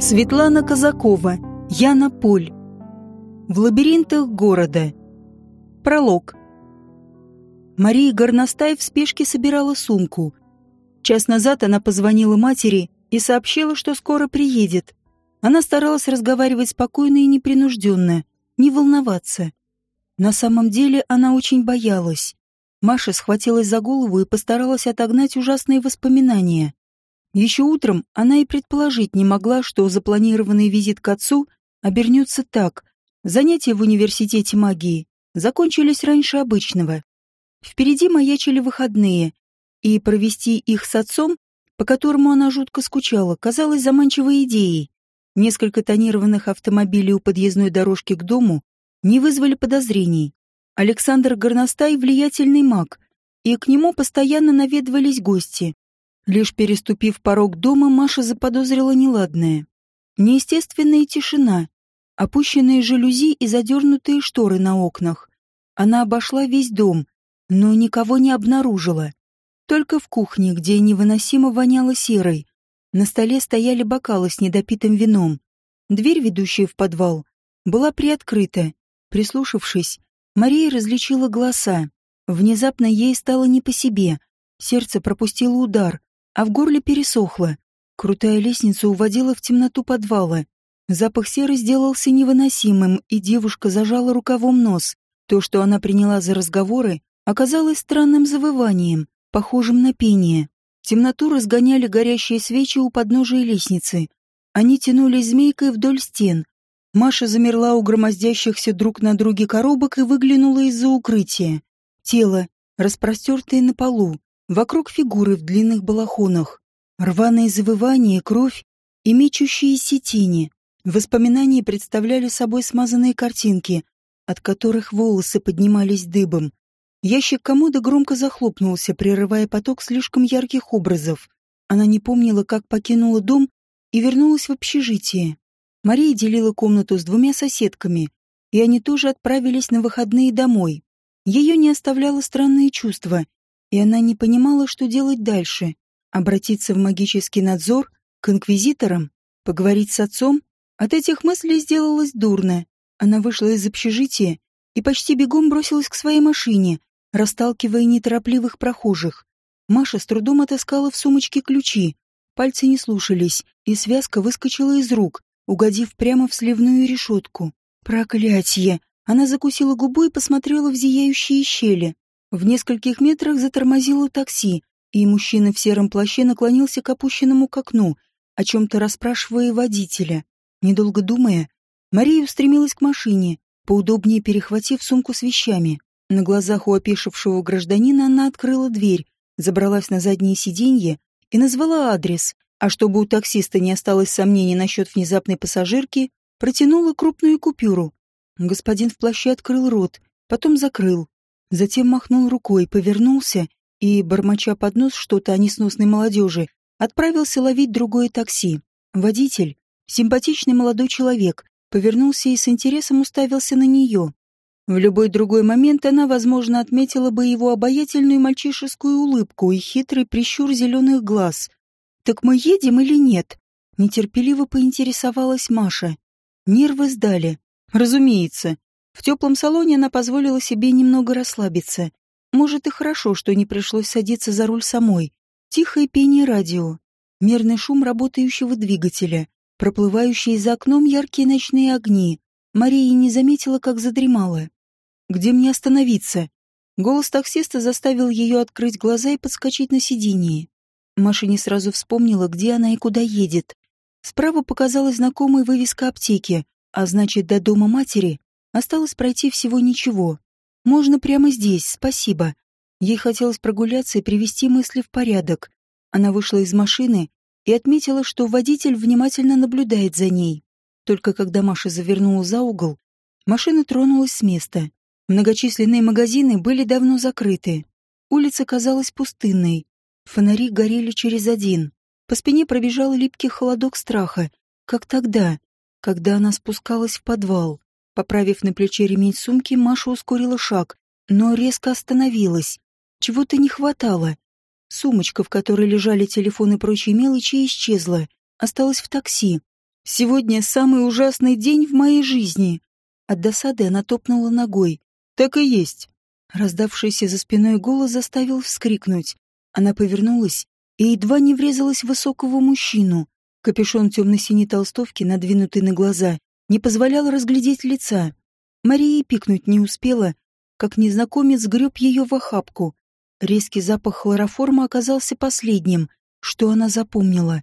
Светлана Казакова, Яна Поль. В лабиринтах города. Пролог. Мария Горностай в спешке собирала сумку. Час назад она позвонила матери и сообщила, что скоро приедет. Она старалась разговаривать спокойно и непринужденно, не волноваться. На самом деле она очень боялась. Маша схватилась за голову и постаралась отогнать ужасные воспоминания. Еще утром она и предположить не могла, что запланированный визит к отцу обернется так. Занятия в университете магии закончились раньше обычного. Впереди маячили выходные, и провести их с отцом, по которому она жутко скучала, казалось заманчивой идеей. Несколько тонированных автомобилей у подъездной дорожки к дому не вызвали подозрений. Александр Горностай — влиятельный маг, и к нему постоянно наведывались гости. Лишь переступив порог дома, Маша заподозрила неладное. Неестественная тишина, опущенные жалюзи и задернутые шторы на окнах. Она обошла весь дом, но никого не обнаружила. Только в кухне, где невыносимо воняло серой. На столе стояли бокалы с недопитым вином. Дверь, ведущая в подвал, была приоткрыта. Прислушавшись, Мария различила голоса. Внезапно ей стало не по себе. Сердце пропустило удар, а в горле пересохло. Крутая лестница уводила в темноту подвала. Запах серы сделался невыносимым, и девушка зажала рукавом нос. То, что она приняла за разговоры, оказалось странным завыванием, похожим на пение. Темноту разгоняли горящие свечи у подножия лестницы. Они тянулись змейкой вдоль стен. Маша замерла у громоздящихся друг на друге коробок и выглянула из-за укрытия. Тело, распростертое на полу, Вокруг фигуры в длинных балахонах. Рваные завывания, кровь и мечущиеся тени. Воспоминания представляли собой смазанные картинки, от которых волосы поднимались дыбом. Ящик комода громко захлопнулся, прерывая поток слишком ярких образов. Она не помнила, как покинула дом и вернулась в общежитие. Мария делила комнату с двумя соседками, и они тоже отправились на выходные домой. Ее не оставляло странное чувство — и она не понимала, что делать дальше. Обратиться в магический надзор, к инквизиторам, поговорить с отцом? От этих мыслей сделалось дурно. Она вышла из общежития и почти бегом бросилась к своей машине, расталкивая неторопливых прохожих. Маша с трудом отыскала в сумочке ключи. Пальцы не слушались, и связка выскочила из рук, угодив прямо в сливную решетку. Проклятье! Она закусила губу и посмотрела в зияющие щели. В нескольких метрах затормозило такси, и мужчина в сером плаще наклонился к опущенному к окну, о чем-то расспрашивая водителя. Недолго думая, Мария устремилась к машине, поудобнее перехватив сумку с вещами. На глазах у опешившего гражданина она открыла дверь, забралась на заднее сиденье и назвала адрес, а чтобы у таксиста не осталось сомнений насчет внезапной пассажирки, протянула крупную купюру. Господин в плаще открыл рот, потом закрыл, Затем махнул рукой, повернулся и, бормоча под нос что-то о несносной молодежи, отправился ловить другое такси. Водитель, симпатичный молодой человек, повернулся и с интересом уставился на нее. В любой другой момент она, возможно, отметила бы его обаятельную мальчишескую улыбку и хитрый прищур зеленых глаз. «Так мы едем или нет?» Нетерпеливо поинтересовалась Маша. Нервы сдали. «Разумеется. В теплом салоне она позволила себе немного расслабиться. Может, и хорошо, что не пришлось садиться за руль самой. Тихое пение радио, мерный шум работающего двигателя, проплывающие за окном яркие ночные огни. Мария не заметила, как задремала. «Где мне остановиться?» Голос таксиста заставил ее открыть глаза и подскочить на сиденье. Маша не сразу вспомнила, где она и куда едет. Справа показалась знакомая вывеска аптеки, а значит, до дома матери Осталось пройти всего ничего. Можно прямо здесь, спасибо. Ей хотелось прогуляться и привести мысли в порядок. Она вышла из машины и отметила, что водитель внимательно наблюдает за ней. Только когда Маша завернула за угол, машина тронулась с места. Многочисленные магазины были давно закрыты. Улица казалась пустынной. Фонари горели через один. По спине пробежал липкий холодок страха, как тогда, когда она спускалась в подвал. Поправив на плече ремень сумки, Маша ускорила шаг, но резко остановилась. Чего-то не хватало. Сумочка, в которой лежали телефон и прочие мелочи, исчезла. Осталась в такси. Сегодня самый ужасный день в моей жизни. От досады она топнула ногой. Так и есть. Раздавшийся за спиной голос заставил вскрикнуть. Она повернулась и едва не врезалась в высокого мужчину. Капюшон темно-синей толстовки, надвинутый на глаза, не позволял разглядеть лица. Мария пикнуть не успела, как незнакомец греб ее в охапку. Резкий запах хлороформа оказался последним, что она запомнила.